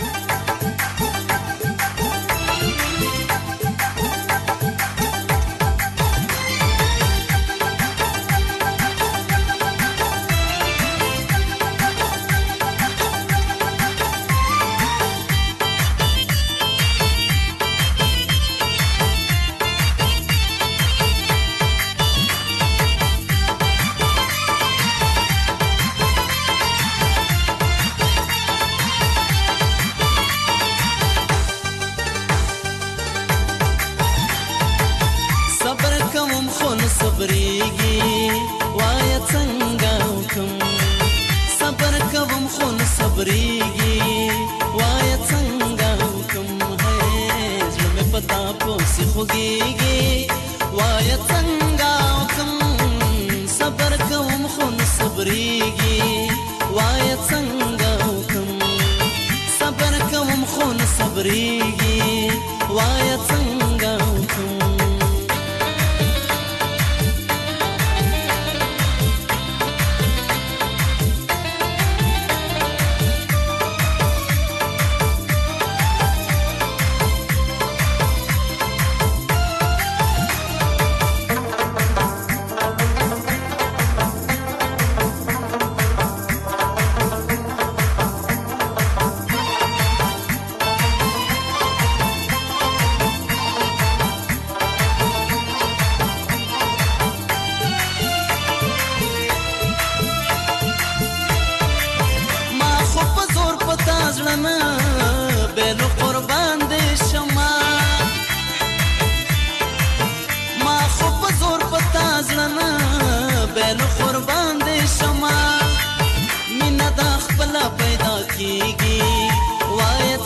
Bye. خبريږي وای څنګه حکم ہے زمه پتا پوس خوږيږي وای څنګه حکم صبر کوم خو صبريږي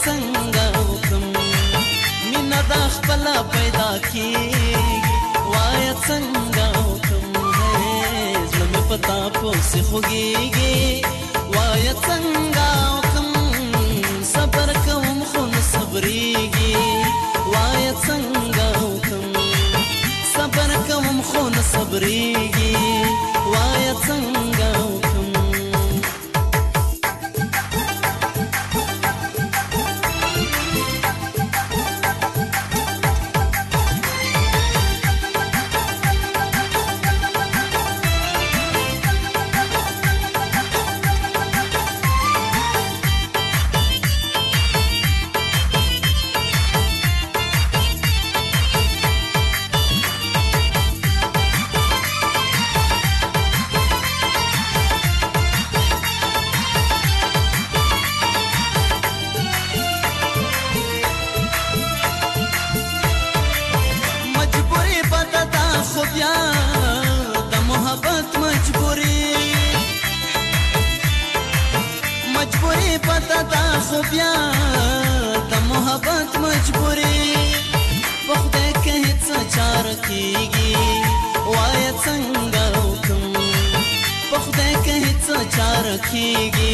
څنګه وکم مینا دا خپل پیدا کی وای څنګه وکم زلم پتا پوس خوګيږي وای څنګه وکم صبر کوم خو صبريږي وای څنګه وکم صبر کوم خو صبريږي मजबूरी पता था सुबिया तो मोहब्बत मजबूरी वक्त कहत सचार कीगी वायत संगा हुकुम वक्त कहत सचार कीगी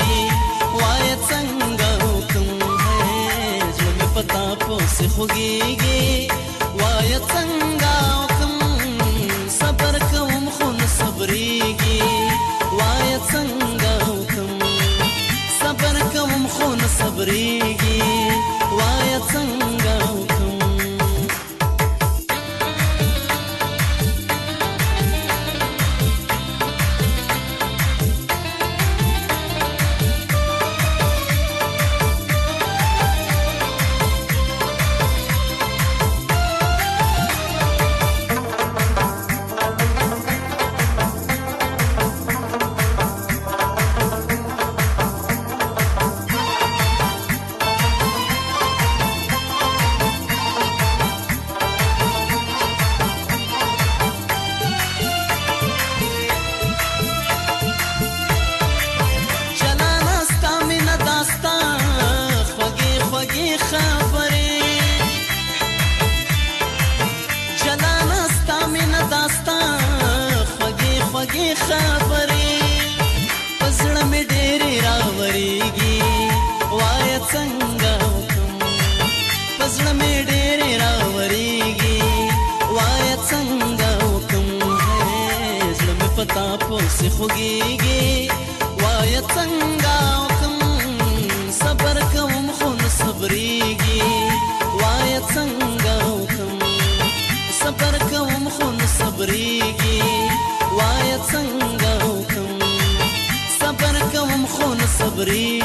वायत संगा हुकुम है मैं पता पोस होगी वायत संगा हुकुम सबर कम sabri خبرې پزړه مې ډېرې راوريږي وای څنګه کوم پزړه مې ډېرې راوريږي وای څنګه کوم زړه مې پتا پوسې خوږيږي وای څنګه کوم صبر کوم خو نه صبريږي وای څنګه کوم صبر کوم sabri